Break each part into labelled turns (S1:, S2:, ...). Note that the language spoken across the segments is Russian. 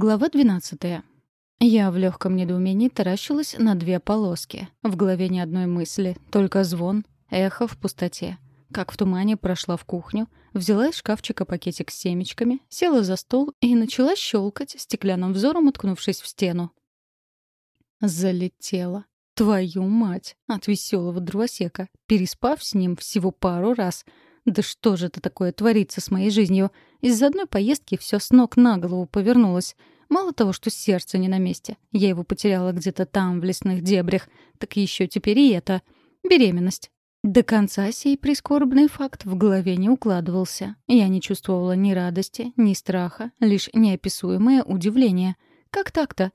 S1: Глава 12. Я в легком недоумении таращилась на две полоски. В голове ни одной мысли, только звон, эхо в пустоте. Как в тумане прошла в кухню, взяла из шкафчика пакетик с семечками, села за стол и начала щелкать, стеклянным взором уткнувшись в стену. Залетела. Твою мать! От веселого дровосека. Переспав с ним всего пару раз. Да что же это такое творится с моей жизнью? Из-за одной поездки все с ног на голову повернулось. Мало того, что сердце не на месте. Я его потеряла где-то там, в лесных дебрях. Так еще теперь и это. Беременность. До конца сей прискорбный факт в голове не укладывался. Я не чувствовала ни радости, ни страха, лишь неописуемое удивление. Как так-то?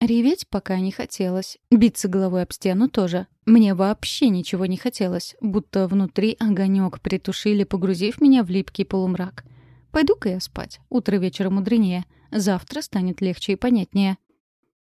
S1: Реветь пока не хотелось. Биться головой об стену тоже. Мне вообще ничего не хотелось, будто внутри огонек притушили, погрузив меня в липкий полумрак. Пойду-ка я спать. Утро вечера мудренее. Завтра станет легче и понятнее.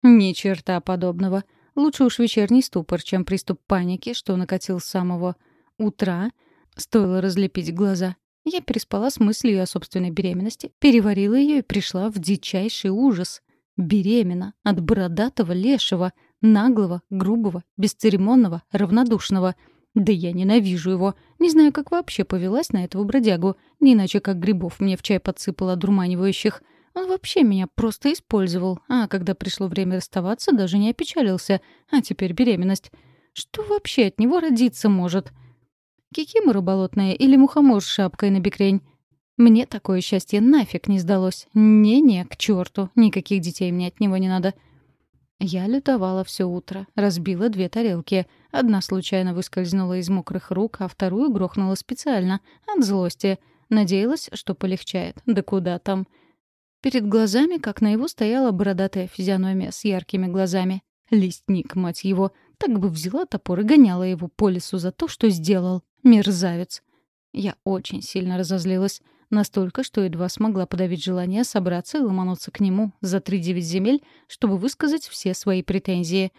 S1: Ни черта подобного. Лучше уж вечерний ступор, чем приступ паники, что накатил с самого утра. Стоило разлепить глаза. Я переспала с мыслью о собственной беременности, переварила ее и пришла в дичайший ужас — Беременна от бородатого лешего, наглого, грубого, бесцеремонного, равнодушного. Да я ненавижу его. Не знаю, как вообще повелась на этого бродягу. Не иначе, как грибов мне в чай подсыпала одурманивающих. Он вообще меня просто использовал. А когда пришло время расставаться, даже не опечалился. А теперь беременность. Что вообще от него родиться может? Кикимора болотная или мухомор с шапкой на бекрень? Мне такое счастье нафиг не сдалось. Не-не, к черту, никаких детей мне от него не надо. Я лютовала все утро, разбила две тарелки. Одна случайно выскользнула из мокрых рук, а вторую грохнула специально, от злости. Надеялась, что полегчает. Да куда там? Перед глазами, как наяву, стояла бородатая физиономия с яркими глазами. Листник, мать его. Так бы взяла топор и гоняла его по лесу за то, что сделал. Мерзавец. Я очень сильно разозлилась. Настолько, что едва смогла подавить желание собраться и ломануться к нему за три девять земель, чтобы высказать все свои претензии.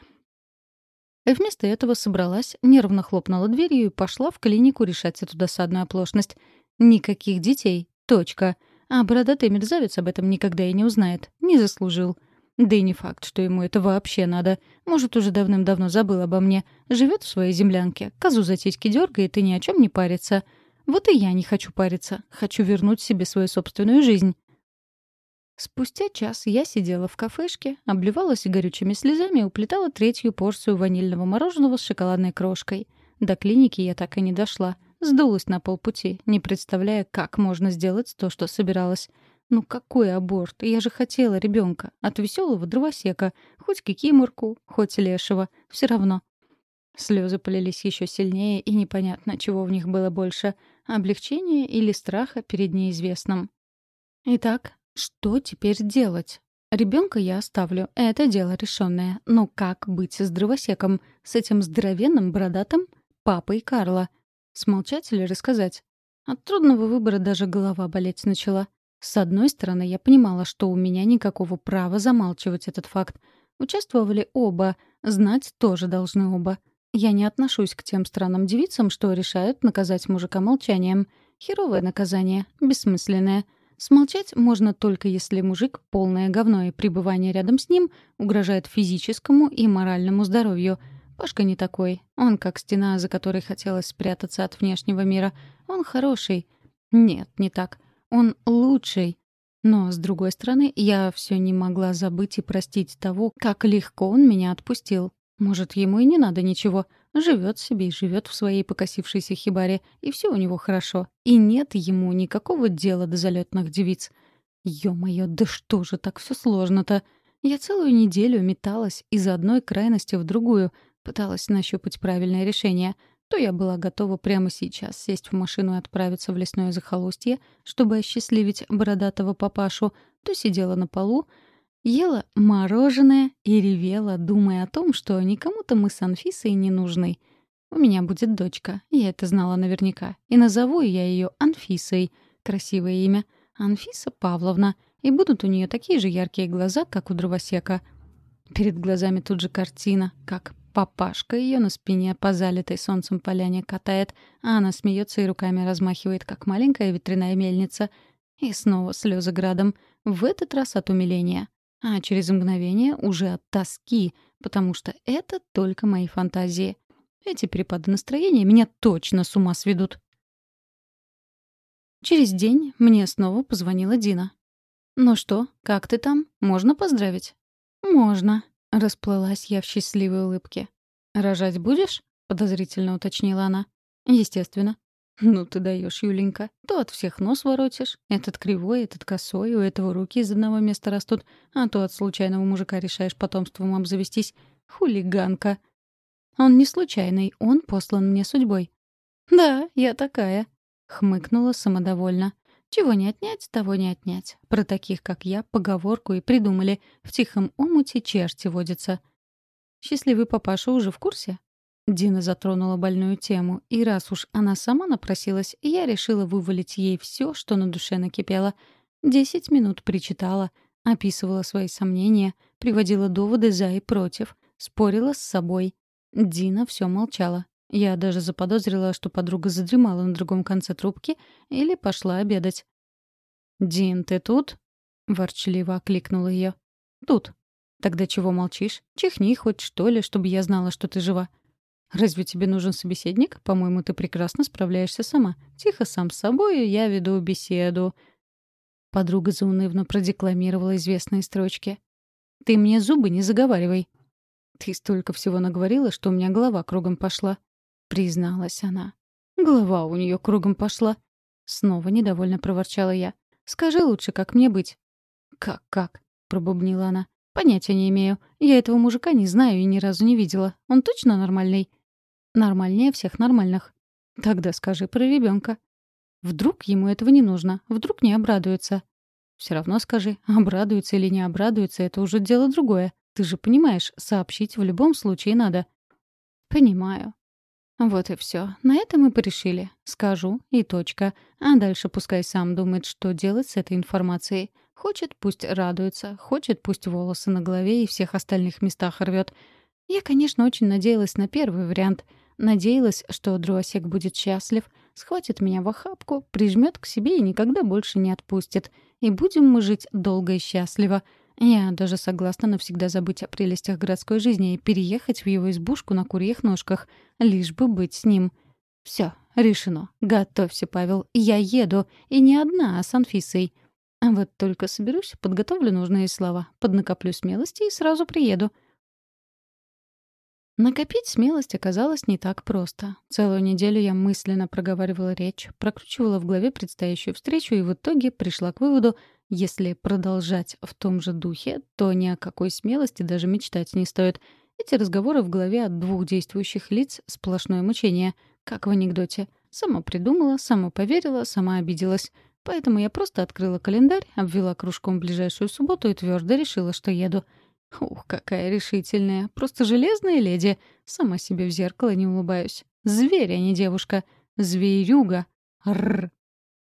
S1: Вместо этого собралась, нервно хлопнула дверью и пошла в клинику решать эту досадную оплошность. Никаких детей. Точка. А бородатый мерзавец об этом никогда и не узнает. Не заслужил. Да и не факт, что ему это вообще надо. Может, уже давным-давно забыл обо мне. Живет в своей землянке, козу за титьки дергает и ни о чем не парится. Вот и я не хочу париться. Хочу вернуть себе свою собственную жизнь. Спустя час я сидела в кафешке, обливалась горючими слезами и уплетала третью порцию ванильного мороженого с шоколадной крошкой. До клиники я так и не дошла. Сдулась на полпути, не представляя, как можно сделать то, что собиралась. Ну какой аборт? Я же хотела ребенка От веселого дровосека. Хоть кикиморку, хоть лешего. Все равно. Слезы полились еще сильнее, и непонятно, чего в них было больше — облегчения или страха перед неизвестным. Итак, что теперь делать? Ребенка я оставлю, это дело решенное. Но как быть с дровосеком, с этим здоровенным бородатым папой Карла? Смолчать или рассказать? От трудного выбора даже голова болеть начала. С одной стороны, я понимала, что у меня никакого права замалчивать этот факт. Участвовали оба, знать тоже должны оба. Я не отношусь к тем странным девицам, что решают наказать мужика молчанием. Херовое наказание, бессмысленное. Смолчать можно только если мужик — полное говно, и пребывание рядом с ним угрожает физическому и моральному здоровью. Пашка не такой. Он как стена, за которой хотелось спрятаться от внешнего мира. Он хороший. Нет, не так. Он лучший. Но, с другой стороны, я все не могла забыть и простить того, как легко он меня отпустил. Может, ему и не надо ничего. Живет себе и живет в своей покосившейся хибаре, и все у него хорошо. И нет ему никакого дела до залетных девиц. Ё-моё, да что же так все сложно-то? Я целую неделю металась из одной крайности в другую, пыталась нащупать правильное решение. То я была готова прямо сейчас сесть в машину и отправиться в лесное захолустье, чтобы осчастливить бородатого папашу, то сидела на полу, Ела мороженое и ревела, думая о том, что никому-то мы с Анфисой не нужны. У меня будет дочка, я это знала наверняка, и назову я ее Анфисой. Красивое имя. Анфиса Павловна. И будут у нее такие же яркие глаза, как у дровосека. Перед глазами тут же картина, как папашка ее на спине по залитой солнцем поляне катает, а она смеется и руками размахивает, как маленькая ветряная мельница. И снова слезы градом. В этот раз от умиления. А через мгновение уже от тоски, потому что это только мои фантазии. Эти перепады настроения меня точно с ума сведут. Через день мне снова позвонила Дина. «Ну что, как ты там? Можно поздравить?» «Можно», — расплылась я в счастливой улыбке. «Рожать будешь?» — подозрительно уточнила она. «Естественно». «Ну ты даешь, Юленька. То от всех нос воротишь. Этот кривой, этот косой, у этого руки из одного места растут, а то от случайного мужика решаешь потомством обзавестись. Хулиганка». «Он не случайный, он послан мне судьбой». «Да, я такая», — хмыкнула самодовольно. «Чего не отнять, того не отнять. Про таких, как я, поговорку и придумали. В тихом омуте черти водятся». «Счастливый папаша уже в курсе?» Дина затронула больную тему, и раз уж она сама напросилась, я решила вывалить ей все, что на душе накипело. Десять минут причитала, описывала свои сомнения, приводила доводы за и против, спорила с собой. Дина все молчала. Я даже заподозрила, что подруга задремала на другом конце трубки или пошла обедать. «Дин, ты тут?» — ворчливо окликнула ее. «Тут». «Тогда чего молчишь? Чихни хоть что ли, чтобы я знала, что ты жива». «Разве тебе нужен собеседник? По-моему, ты прекрасно справляешься сама. Тихо сам с собой, я веду беседу». Подруга заунывно продекламировала известные строчки. «Ты мне зубы не заговаривай». «Ты столько всего наговорила, что у меня голова кругом пошла», — призналась она. «Голова у нее кругом пошла». Снова недовольно проворчала я. «Скажи лучше, как мне быть?» «Как-как?» — пробубнила она. «Понятия не имею. Я этого мужика не знаю и ни разу не видела. Он точно нормальный?» «Нормальнее всех нормальных». «Тогда скажи про ребенка. Вдруг ему этого не нужно? Вдруг не обрадуется?» «Все равно скажи, обрадуется или не обрадуется, это уже дело другое. Ты же понимаешь, сообщить в любом случае надо». «Понимаю». Вот и все. На этом мы порешили. Скажу, и точка. А дальше пускай сам думает, что делать с этой информацией. Хочет, пусть радуется, хочет, пусть волосы на голове и всех остальных местах рвет. Я, конечно, очень надеялась на первый вариант. Надеялась, что Друасек будет счастлив, схватит меня в охапку, прижмет к себе и никогда больше не отпустит. И будем мы жить долго и счастливо. Я даже согласна навсегда забыть о прелестях городской жизни и переехать в его избушку на курьих ножках, лишь бы быть с ним. Все, решено. Готовься, Павел. Я еду. И не одна, а с Анфисой. А вот только соберусь, подготовлю нужные слова, поднакоплю смелости и сразу приеду. Накопить смелость оказалось не так просто. Целую неделю я мысленно проговаривала речь, прокручивала в голове предстоящую встречу и в итоге пришла к выводу, если продолжать в том же духе, то ни о какой смелости даже мечтать не стоит. Эти разговоры в голове от двух действующих лиц — сплошное мучение, как в анекдоте. Сама придумала, сама поверила, сама обиделась. Поэтому я просто открыла календарь, обвела кружком ближайшую субботу и твердо решила, что еду. Ух, какая решительная. Просто железная леди. Сама себе в зеркало не улыбаюсь. Зверь, а не девушка. Зверюга. Рр.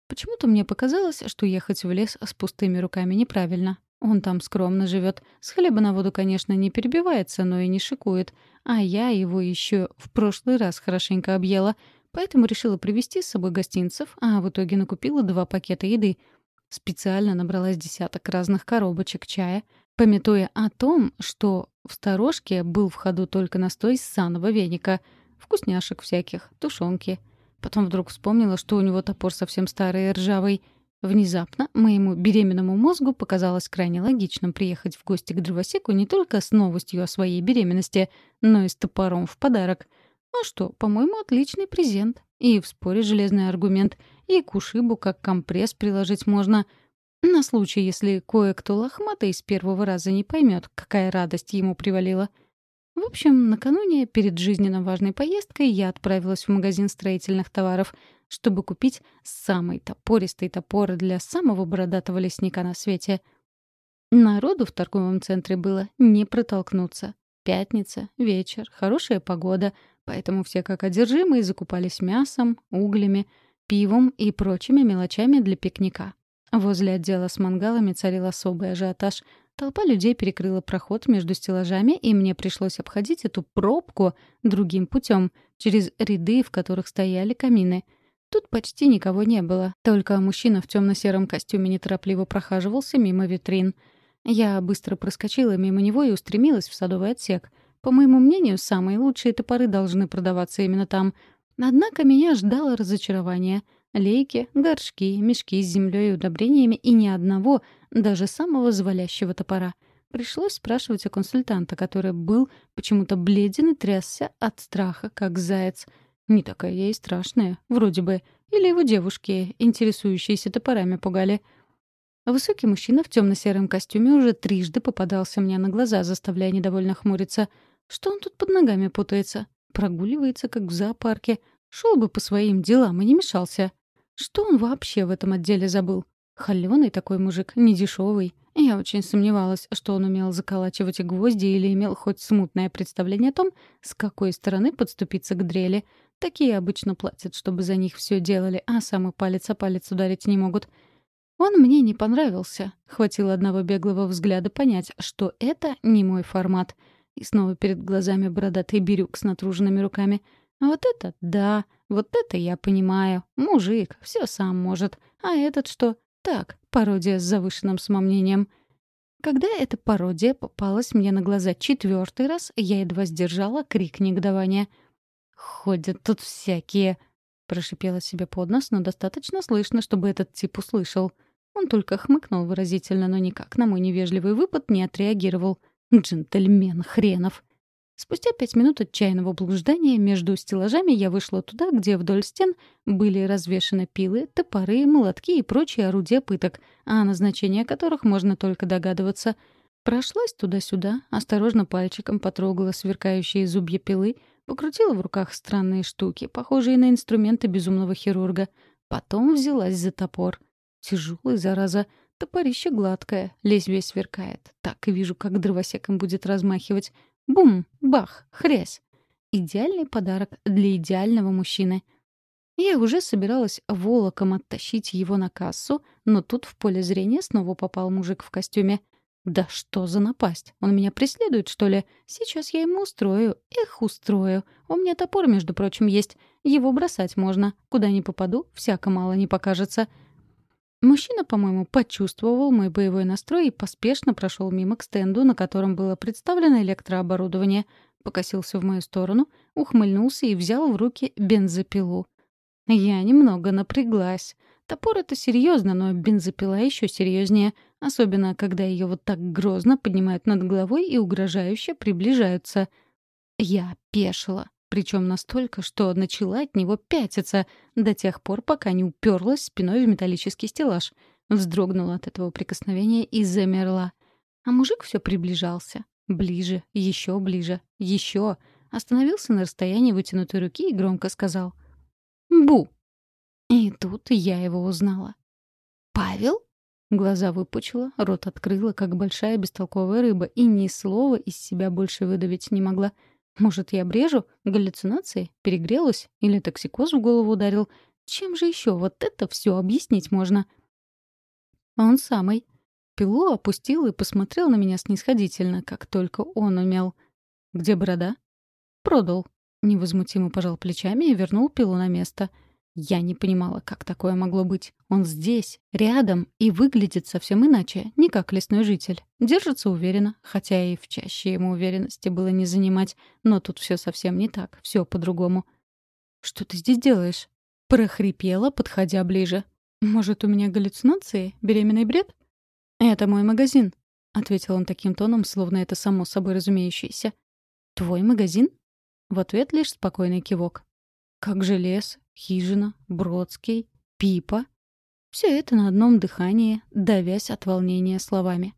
S1: Почему-то мне показалось, что ехать в лес с пустыми руками неправильно. Он там скромно живет. С хлеба на воду, конечно, не перебивается, но и не шикует. А я его еще в прошлый раз хорошенько объела — Поэтому решила привезти с собой гостинцев, а в итоге накупила два пакета еды. Специально набралась десяток разных коробочек чая, пометуя о том, что в сторожке был в ходу только настой санного веника, вкусняшек всяких, тушенки. Потом вдруг вспомнила, что у него топор совсем старый и ржавый. Внезапно моему беременному мозгу показалось крайне логичным приехать в гости к дровосеку не только с новостью о своей беременности, но и с топором в подарок — а что, по-моему, отличный презент. И в споре железный аргумент, и к ушибу как компресс приложить можно. На случай, если кое-кто лохматый с первого раза не поймет, какая радость ему привалила. В общем, накануне, перед жизненно важной поездкой, я отправилась в магазин строительных товаров, чтобы купить самый топористый топор для самого бородатого лесника на свете. Народу в торговом центре было не протолкнуться. Пятница, вечер, хорошая погода — Поэтому все как одержимые закупались мясом, углями, пивом и прочими мелочами для пикника. Возле отдела с мангалами царил особый ажиотаж. Толпа людей перекрыла проход между стеллажами, и мне пришлось обходить эту пробку другим путем, через ряды, в которых стояли камины. Тут почти никого не было, только мужчина в темно-сером костюме неторопливо прохаживался мимо витрин. Я быстро проскочила мимо него и устремилась в садовый отсек. По моему мнению, самые лучшие топоры должны продаваться именно там. Однако меня ждало разочарование. Лейки, горшки, мешки с землей и удобрениями и ни одного, даже самого завалящего топора. Пришлось спрашивать у консультанта, который был почему-то бледен и трясся от страха, как заяц. Не такая я и страшная, вроде бы. Или его девушки, интересующиеся топорами, пугали. Высокий мужчина в темно-сером костюме уже трижды попадался мне на глаза, заставляя недовольно хмуриться. Что он тут под ногами путается? Прогуливается, как в зоопарке. Шел бы по своим делам и не мешался. Что он вообще в этом отделе забыл? Холёный такой мужик, недешевый. Я очень сомневалась, что он умел заколачивать гвозди или имел хоть смутное представление о том, с какой стороны подступиться к дрели. Такие обычно платят, чтобы за них все делали, а самый палец о палец ударить не могут. Он мне не понравился. Хватило одного беглого взгляда понять, что это не мой формат. И снова перед глазами бородатый бирюк с натруженными руками. А вот это — да, вот это я понимаю. Мужик, все сам может. А этот что? Так, пародия с завышенным самомнением. Когда эта пародия попалась мне на глаза четвертый раз, я едва сдержала крик негодования. «Ходят тут всякие!» — прошипела себе под нос, но достаточно слышно, чтобы этот тип услышал. Он только хмыкнул выразительно, но никак на мой невежливый выпад не отреагировал. Джентльмен хренов. Спустя пять минут отчаянного блуждания между стеллажами я вышла туда, где вдоль стен были развешаны пилы, топоры, молотки и прочие орудия пыток, о назначении которых можно только догадываться. Прошлась туда-сюда, осторожно пальчиком потрогала сверкающие зубья пилы, покрутила в руках странные штуки, похожие на инструменты безумного хирурга. Потом взялась за топор. Тяжелый, зараза. Топорище гладкое, лезвие сверкает. Так и вижу, как дровосеком будет размахивать. Бум! Бах! Хрясь! Идеальный подарок для идеального мужчины. Я уже собиралась волоком оттащить его на кассу, но тут в поле зрения снова попал мужик в костюме. «Да что за напасть? Он меня преследует, что ли? Сейчас я ему устрою. Эх, устрою. У меня топор, между прочим, есть. Его бросать можно. Куда ни попаду, всяко мало не покажется. Мужчина, по-моему, почувствовал мой боевой настрой и поспешно прошел мимо к стенду, на котором было представлено электрооборудование, покосился в мою сторону, ухмыльнулся и взял в руки бензопилу. Я немного напряглась. Топор — это серьезно, но бензопила еще серьезнее, особенно когда ее вот так грозно поднимают над головой и угрожающе приближаются. Я пешила. Причем настолько, что начала от него пятиться до тех пор, пока не уперлась спиной в металлический стеллаж. Вздрогнула от этого прикосновения и замерла. А мужик все приближался. Ближе, еще ближе, еще. Остановился на расстоянии вытянутой руки и громко сказал «Бу!». И тут я его узнала. «Павел?» Глаза выпучила, рот открыла, как большая бестолковая рыба, и ни слова из себя больше выдавить не могла — может, я брежу? Галлюцинации? Перегрелась? Или токсикоз в голову ударил? Чем же еще вот это все объяснить можно? Он самый. Пилу опустил и посмотрел на меня снисходительно, как только он умел. «Где борода?» «Продал». Невозмутимо пожал плечами и вернул пилу на место — я не понимала, как такое могло быть. Он здесь, рядом, и выглядит совсем иначе, не как лесной житель. Держится уверенно, хотя и в чаще ему уверенности было не занимать. Но тут все совсем не так, все по-другому. «Что ты здесь делаешь?» Прохрипела, подходя ближе. «Может, у меня галлюцинации? Беременный бред?» «Это мой магазин», — ответил он таким тоном, словно это само собой разумеющееся. «Твой магазин?» В ответ лишь спокойный кивок. «Как же лес, Хижина, Бродский, Пипа. Все это на одном дыхании, давясь от волнения словами.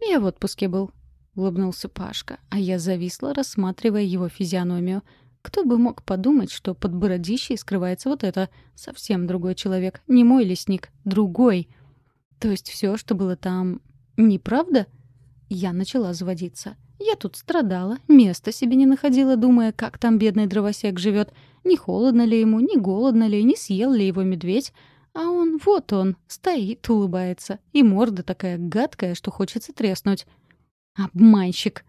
S1: «Я в отпуске был», — улыбнулся Пашка, а я зависла, рассматривая его физиономию. Кто бы мог подумать, что под бородищей скрывается вот это совсем другой человек, не мой лесник, другой. То есть все, что было там, неправда? Я начала заводиться. Я тут страдала, места себе не находила, думая, как там бедный дровосек живет, не холодно ли ему, не голодно ли, не съел ли его медведь. А он, вот он, стоит, улыбается. И морда такая гадкая, что хочется треснуть. Обманщик.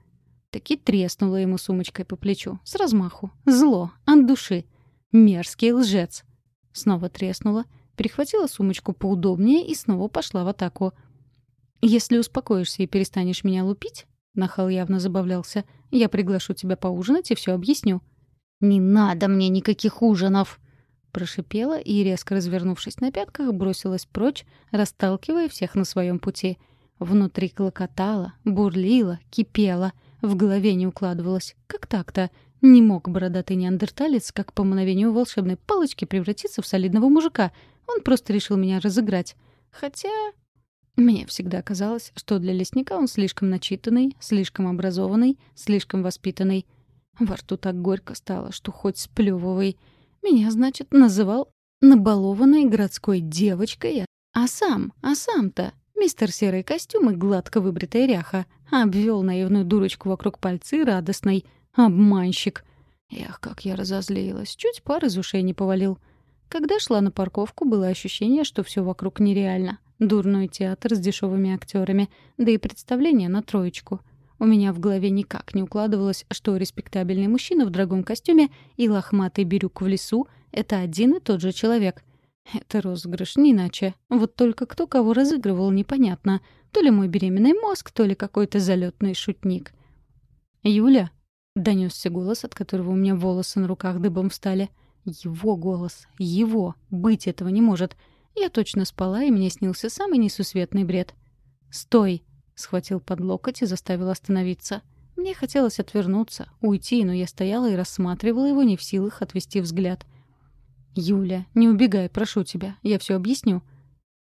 S1: Таки треснула ему сумочкой по плечу. С размаху. Зло. От души. Мерзкий лжец. Снова треснула. Перехватила сумочку поудобнее и снова пошла в атаку. «Если успокоишься и перестанешь меня лупить», — Нахал явно забавлялся, — «я приглашу тебя поужинать и все объясню». «Не надо мне никаких ужинов!» Прошипела и, резко развернувшись на пятках, бросилась прочь, расталкивая всех на своем пути. Внутри клокотала, бурлила, кипела. В голове не укладывалось. Как так-то? Не мог бородатый неандерталец, как по мановению волшебной палочки, превратиться в солидного мужика. Он просто решил меня разыграть. Хотя... Мне всегда казалось, что для лесника он слишком начитанный, слишком образованный, слишком воспитанный. Во рту так горько стало, что хоть сплёвывай. Меня, значит, называл набалованной городской девочкой, а сам, а сам-то, мистер серый костюм и гладко выбритая ряха, обвел наивную дурочку вокруг пальцы радостный. Обманщик. Эх, как я разозлилась, чуть пар из ушей не повалил. Когда шла на парковку, было ощущение, что все вокруг нереально. Дурной театр с дешевыми актерами, да и представление на троечку. У меня в голове никак не укладывалось, что респектабельный мужчина в дорогом костюме и лохматый бирюк в лесу — это один и тот же человек. Это розыгрыш, не иначе. Вот только кто кого разыгрывал, непонятно. То ли мой беременный мозг, то ли какой-то залетный шутник. «Юля?» — донесся голос, от которого у меня волосы на руках дыбом встали. Его голос. Его. Быть этого не может. Я точно спала, и мне снился самый несусветный бред. «Стой!» Схватил под локоть и заставил остановиться. Мне хотелось отвернуться, уйти, но я стояла и рассматривала его, не в силах отвести взгляд. «Юля, не убегай, прошу тебя, я все объясню».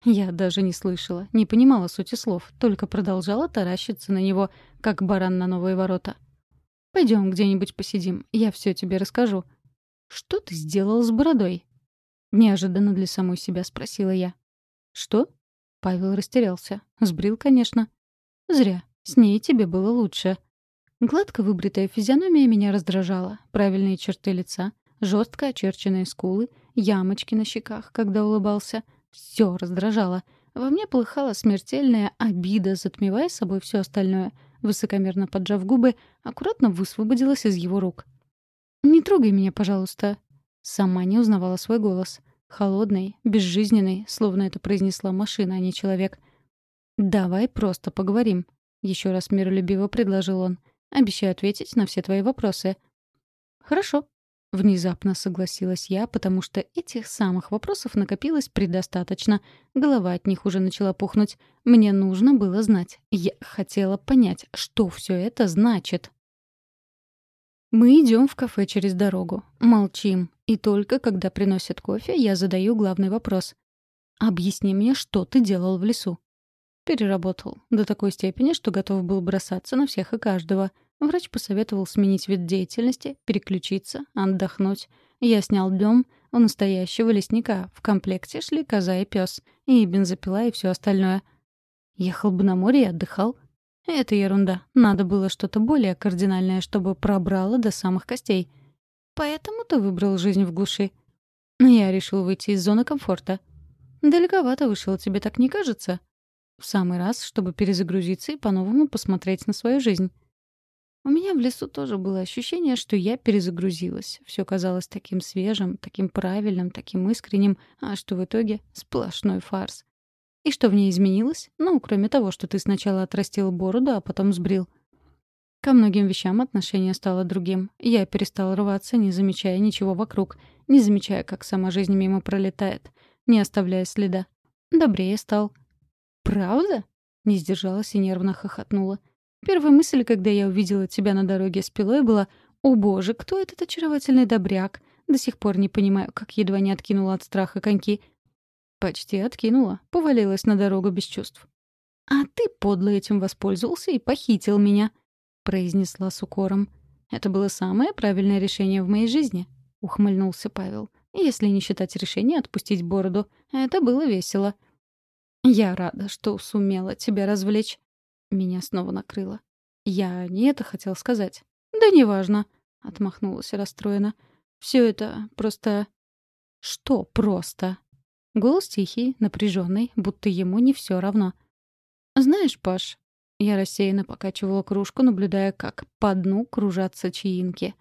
S1: Я даже не слышала, не понимала сути слов, только продолжала таращиться на него, как баран на новые ворота. Пойдем где-нибудь посидим, я все тебе расскажу». «Что ты сделал с бородой?» Неожиданно для самой себя спросила я. «Что?» Павел растерялся. Сбрил, конечно. Зря. С ней тебе было лучше. Гладко выбритая физиономия меня раздражала. Правильные черты лица, жестко очерченные скулы, ямочки на щеках, когда улыбался. Все раздражало. Во мне полыхала смертельная обида, затмевая собой все остальное. Высокомерно поджав губы, аккуратно высвободилась из его рук. «Не трогай меня, пожалуйста». Сама не узнавала свой голос. Холодный, безжизненный, словно это произнесла машина, а не человек. «Давай просто поговорим», — еще раз миролюбиво предложил он. «Обещаю ответить на все твои вопросы». «Хорошо», — внезапно согласилась я, потому что этих самых вопросов накопилось предостаточно. Голова от них уже начала пухнуть. Мне нужно было знать. Я хотела понять, что все это значит. Мы идем в кафе через дорогу. Молчим. И только когда приносят кофе, я задаю главный вопрос. «Объясни мне, что ты делал в лесу?» Переработал. До такой степени, что готов был бросаться на всех и каждого. Врач посоветовал сменить вид деятельности, переключиться, отдохнуть. Я снял дом у настоящего лесника. В комплекте шли коза и пес, и бензопила, и все остальное. Ехал бы на море и отдыхал. Это ерунда. Надо было что-то более кардинальное, чтобы пробрало до самых костей. Поэтому ты выбрал жизнь в глуши. Я решил выйти из зоны комфорта. Далековато вышел, тебе так не кажется? В самый раз, чтобы перезагрузиться и по-новому посмотреть на свою жизнь. У меня в лесу тоже было ощущение, что я перезагрузилась. Все казалось таким свежим, таким правильным, таким искренним, а что в итоге сплошной фарс. И что в ней изменилось? Ну, кроме того, что ты сначала отрастил бороду, а потом сбрил. Ко многим вещам отношение стало другим. Я перестал рваться, не замечая ничего вокруг, не замечая, как сама жизнь мимо пролетает, не оставляя следа. Добрее стал, «Правда?» — не сдержалась и нервно хохотнула. Первая мысль, когда я увидела тебя на дороге с пилой, была «О боже, кто этот очаровательный добряк?» До сих пор не понимаю, как едва не откинула от страха коньки. Почти откинула, повалилась на дорогу без чувств. «А ты подло этим воспользовался и похитил меня», — произнесла с укором. «Это было самое правильное решение в моей жизни», — ухмыльнулся Павел. «Если не считать решения отпустить бороду. Это было весело». «Я рада, что сумела тебя развлечь». Меня снова накрыло. «Я не это хотел сказать». «Да неважно», — отмахнулась расстроена. «Все это просто...» «Что просто?» Голос тихий, напряженный, будто ему не все равно. «Знаешь, Паш...» Я рассеянно покачивала кружку, наблюдая, как по дну кружатся чаинки.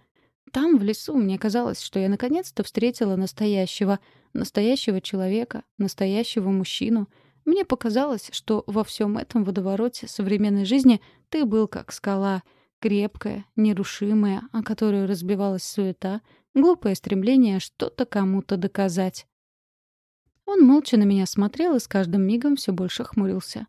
S1: Там, в лесу, мне казалось, что я наконец-то встретила настоящего, настоящего человека, настоящего мужчину — Мне показалось, что во всем этом водовороте современной жизни ты был как скала, крепкая, нерушимая, о которую разбивалась суета, глупое стремление что-то кому-то доказать. Он молча на меня смотрел и с каждым мигом все больше хмурился.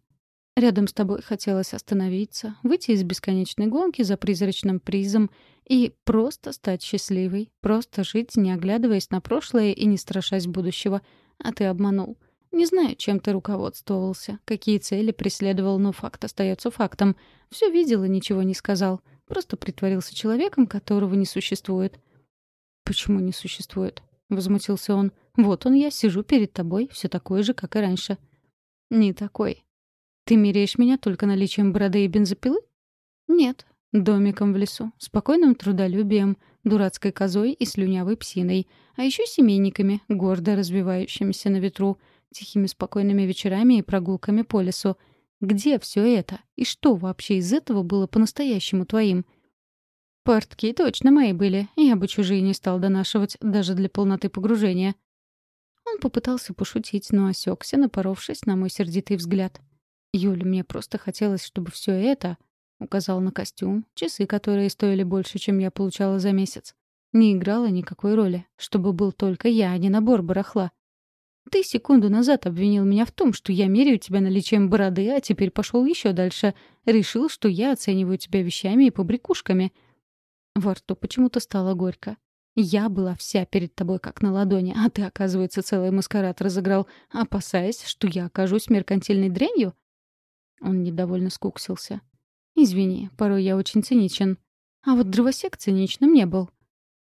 S1: Рядом с тобой хотелось остановиться, выйти из бесконечной гонки за призрачным призом и просто стать счастливой, просто жить, не оглядываясь на прошлое и не страшась будущего. А ты обманул. Не знаю, чем ты руководствовался, какие цели преследовал, но факт остается фактом. Все видел и ничего не сказал. Просто притворился человеком, которого не существует. «Почему не существует?» — возмутился он. «Вот он я, сижу перед тобой, все такой же, как и раньше». «Не такой. Ты меряешь меня только наличием бороды и бензопилы?» «Нет. Домиком в лесу, спокойным трудолюбием, дурацкой козой и слюнявой псиной, а еще семейниками, гордо развивающимися на ветру, тихими спокойными вечерами и прогулками по лесу. Где все это? И что вообще из этого было по-настоящему твоим? Портки точно мои были. Я бы чужие не стал донашивать, даже для полноты погружения. Он попытался пошутить, но осекся, напоровшись на мой сердитый взгляд. «Юля, мне просто хотелось, чтобы все это...» — указал на костюм, часы, которые стоили больше, чем я получала за месяц. Не играло никакой роли, чтобы был только я, а не набор барахла. Ты секунду назад обвинил меня в том, что я меряю тебя наличием бороды, а теперь пошел еще дальше. Решил, что я оцениваю тебя вещами и побрякушками. Во рту почему-то стало горько. Я была вся перед тобой как на ладони, а ты, оказывается, целый маскарад разыграл, опасаясь, что я окажусь меркантильной дрянью? Он недовольно скуксился. Извини, порой я очень циничен. А вот дровосек циничным не был.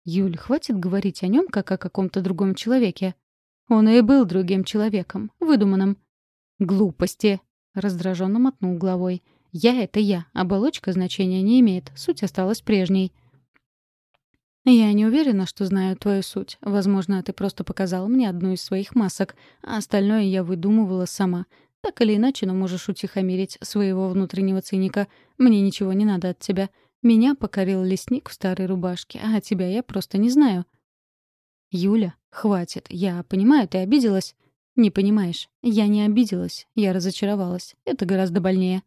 S1: Юль, хватит говорить о нем как о каком-то другом человеке. Он и был другим человеком, выдуманным. «Глупости!» — раздраженно мотнул головой. «Я — это я, оболочка значения не имеет, суть осталась прежней». «Я не уверена, что знаю твою суть. Возможно, ты просто показал мне одну из своих масок, а остальное я выдумывала сама. Так или иначе, но можешь утихомирить своего внутреннего циника. Мне ничего не надо от тебя. Меня покорил лесник в старой рубашке, а тебя я просто не знаю». «Юля, хватит. Я понимаю, ты обиделась». «Не понимаешь. Я не обиделась. Я разочаровалась. Это гораздо больнее».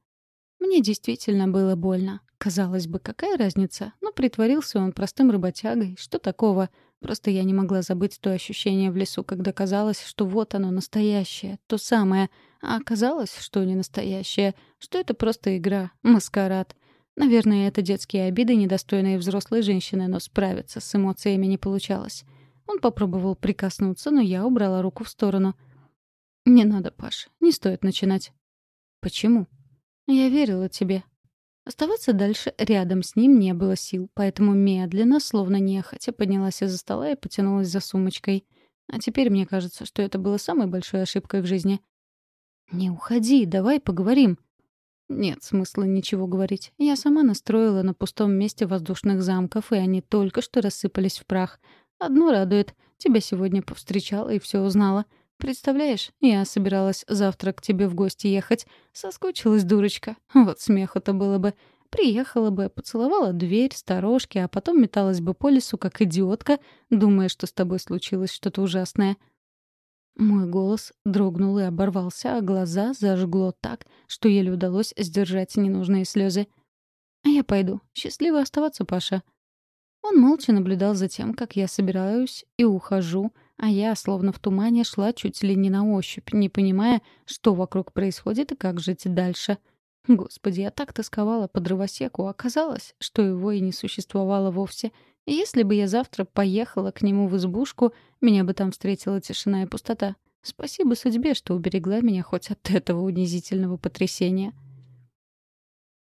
S1: Мне действительно было больно. Казалось бы, какая разница? Но притворился он простым работягой. Что такого? Просто я не могла забыть то ощущение в лесу, когда казалось, что вот оно настоящее, то самое. А оказалось, что не настоящее, что это просто игра, маскарад. Наверное, это детские обиды, недостойные взрослой женщины, но справиться с эмоциями не получалось. Он попробовал прикоснуться, но я убрала руку в сторону. «Не надо, Паш, не стоит начинать». «Почему?» «Я верила тебе». Оставаться дальше рядом с ним не было сил, поэтому медленно, словно нехотя, поднялась из-за стола и потянулась за сумочкой. А теперь мне кажется, что это было самой большой ошибкой в жизни. «Не уходи, давай поговорим». Нет смысла ничего говорить. Я сама настроила на пустом месте воздушных замков, и они только что рассыпались в прах. Одно радует. Тебя сегодня повстречала и все узнала. Представляешь, я собиралась завтра к тебе в гости ехать. Соскучилась дурочка. Вот смеху-то было бы. Приехала бы, поцеловала дверь, сторожки, а потом металась бы по лесу, как идиотка, думая, что с тобой случилось что-то ужасное. Мой голос дрогнул и оборвался, а глаза зажгло так, что еле удалось сдержать ненужные слезы. «А я пойду. Счастливо оставаться, Паша. Он молча наблюдал за тем, как я собираюсь и ухожу, а я, словно в тумане, шла чуть ли не на ощупь, не понимая, что вокруг происходит и как жить дальше. Господи, я так тосковала по дровосеку, оказалось, что его и не существовало вовсе. Если бы я завтра поехала к нему в избушку, меня бы там встретила тишина и пустота. Спасибо судьбе, что уберегла меня хоть от этого унизительного потрясения.